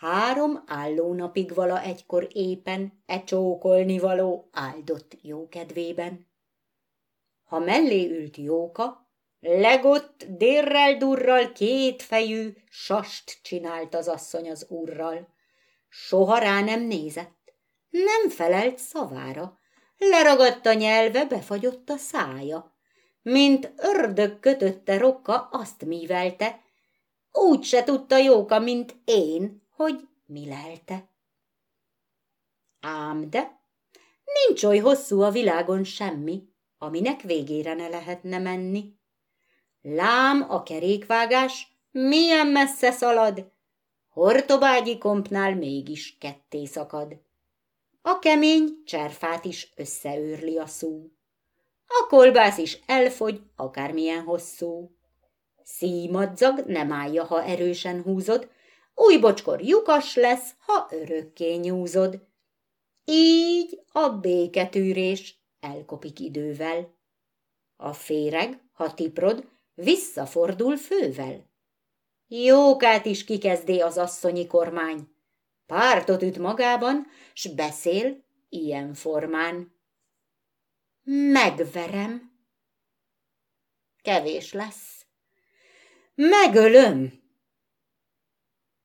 Három állónapig vala egykor éppen, e csókolni való áldott jókedvében. Ha mellé ült Jóka, legott dérrel durral kétfejű sast csinált az asszony az úrral. Soha rá nem nézett, nem felelt szavára, leragadt a nyelve, befagyott a szája. Mint ördög kötötte rokka, azt mívelte, úgy se tudta Jóka, mint én, hogy mi lelte. Ám de, nincs oly hosszú a világon semmi, aminek végére ne lehetne menni. Lám a kerékvágás milyen messze szalad, Hortobágyi kompnál mégis ketté szakad. A kemény cserfát is összeőrli a szó. A kolbász is elfogy, akármilyen hosszú. Szímadzag nem állja, ha erősen húzod, új bocskor lyukas lesz, ha örökké nyúzod. Így a béketűrés elkopik idővel. A féreg, ha tiprod, visszafordul fővel. Jókát is kikezdé az asszonyi kormány. Pártot üt magában, s beszél ilyen formán. Megverem. Kevés lesz. Megölöm.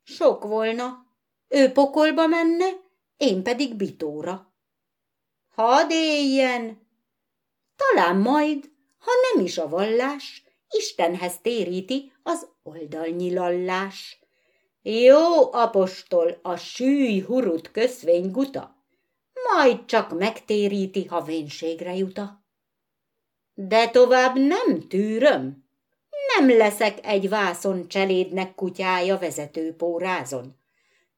Sok volna. Ő pokolba menne, én pedig bitóra. Hadd éljen! Talán majd, ha nem is a vallás, Istenhez téríti az oldalnyilallás. Jó apostol a sűj hurut köszvény guta, majd csak megtéríti, ha vénségre juta. De tovább nem tűröm, nem leszek egy vászon cselédnek kutyája vezető pórázon.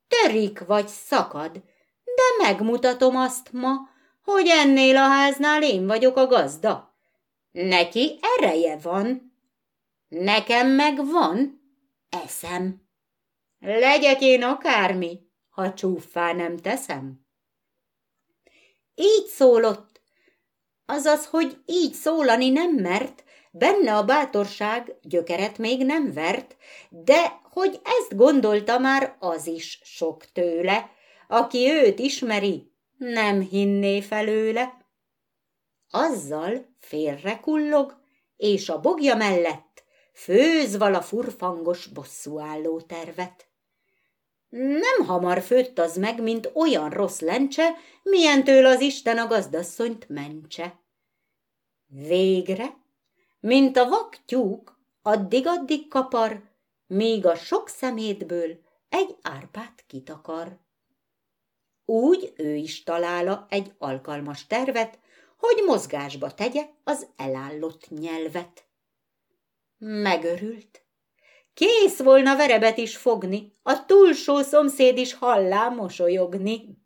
Törik vagy szakad, de megmutatom azt ma, hogy ennél a háznál én vagyok a gazda. Neki ereje van, nekem meg van eszem. Legyek én akármi, ha csúffá nem teszem. Így szólott, azaz, hogy így szólani nem mert, benne a bátorság gyökeret még nem vert, de hogy ezt gondolta már az is sok tőle, aki őt ismeri, nem hinné felőle. Azzal félre kullog, és a bogja mellett főz vala furfangos bosszúálló tervet. Nem hamar főtt az meg, mint olyan rossz lencse, milyentől az Isten a gazdasszonyt mentse. Végre, mint a vak tyúk, addig-addig kapar, míg a sok szemétből egy árpát kitakar. Úgy ő is talála egy alkalmas tervet, hogy mozgásba tegye az elállott nyelvet. Megörült. Kész volna verebet is fogni, a túlsó szomszéd is hallá mosolyogni.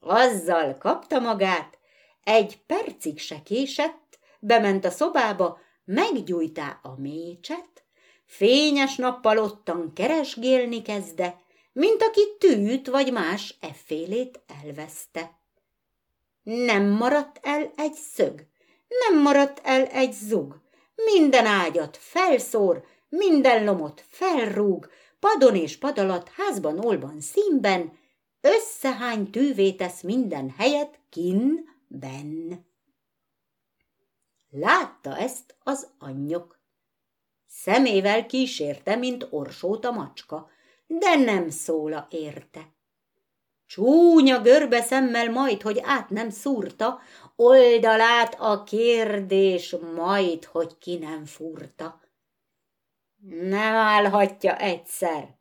Azzal kapta magát, egy percig se késett, bement a szobába, meggyújtá a mécset, fényes nappal ottan keresgélni kezde, mint aki tűt vagy más effélét elveszte. Nem maradt el egy szög, nem maradt el egy zug, minden ágyat felszór, minden lomot felrúg, padon és pad alatt, házban, olban, színben, összehány tűvé tesz minden helyet kinben. Látta ezt az anyjok. Szemével kísérte, mint orsót a macska, de nem szóla érte. Csúnya görbe szemmel majd, hogy át nem szúrta, oldalát a kérdés majd, hogy ki nem furta. Nem állhatja egyszer.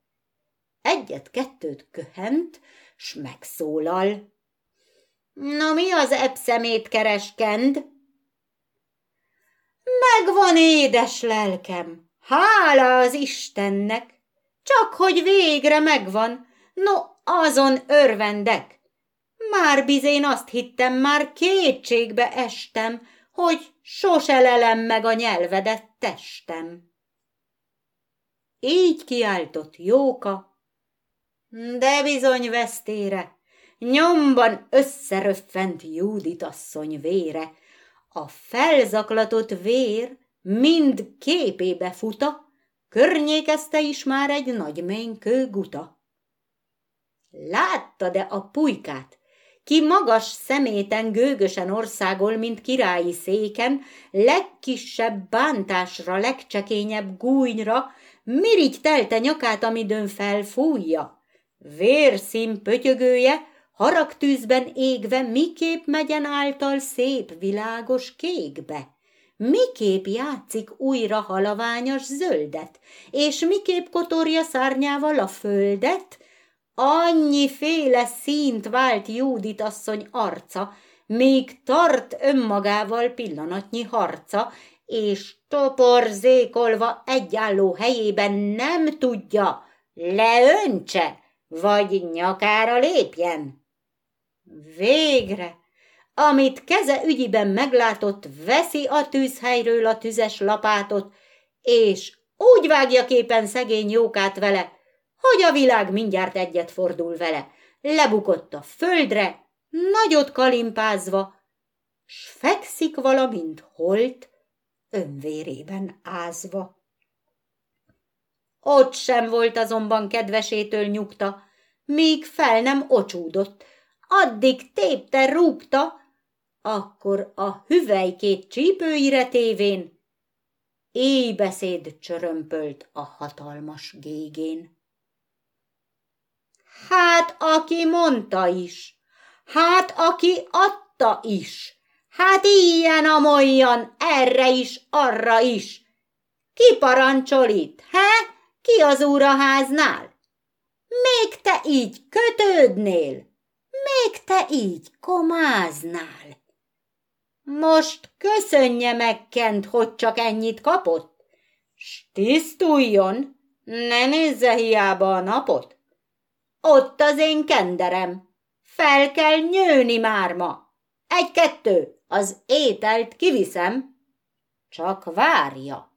Egyet-kettőt köhent, s megszólal. Na mi az epszemét kereskend? Megvan édes lelkem, hála az Istennek, csak hogy végre megvan, no azon örvendek. Már bizén azt hittem, már kétségbe estem, hogy sose lelem meg a nyelvedet testem. Így kiáltott Jóka, de bizony vesztére, nyomban összeröffent Júdit asszony vére, a felzaklatott vér mind képébe futa, környékezte is már egy nagy mennykő guta. Látta-e a pulykát? Ki magas szeméten gőgösen országol, mint királyi széken, legkisebb bántásra, legcsekényebb gúnyra, mirigy telte nyakát, amidőn felfújja. Vérszín pötyögője, haragtűzben égve, miképp megyen által szép, világos kékbe. Miképp játszik újra halaványos zöldet, és miképp kotorja szárnyával a földet, féle színt vált Júdit asszony arca, még tart önmagával pillanatnyi harca, és toporzékolva egyálló helyében nem tudja, leöntse, vagy nyakára lépjen. Végre, amit keze ügyiben meglátott, veszi a tűzhelyről a tüzes lapátot, és úgy vágja képen szegény jókát vele, hogy a világ mindjárt egyet fordul vele. Lebukott a földre, nagyot kalimpázva, s fekszik valamint holt, önvérében ázva. Ott sem volt azonban kedvesétől nyugta, míg fel nem ocsúdott, addig tépte, rúgta, akkor a hüvelykét csípőire tévén éjbeszéd csörömpölt a hatalmas gégén. Hát, aki mondta is, hát, aki adta is, hát ilyen amolyan, erre is, arra is. Ki parancsol itt, he? Ki az úraháznál? Még te így kötődnél, még te így komáznál. Most köszönje meg Kent, hogy csak ennyit kapott, s tisztuljon, ne nézze hiába a napot. Ott az én kenderem. Fel kell nyőni már ma. Egy-kettő, az ételt kiviszem. Csak várja.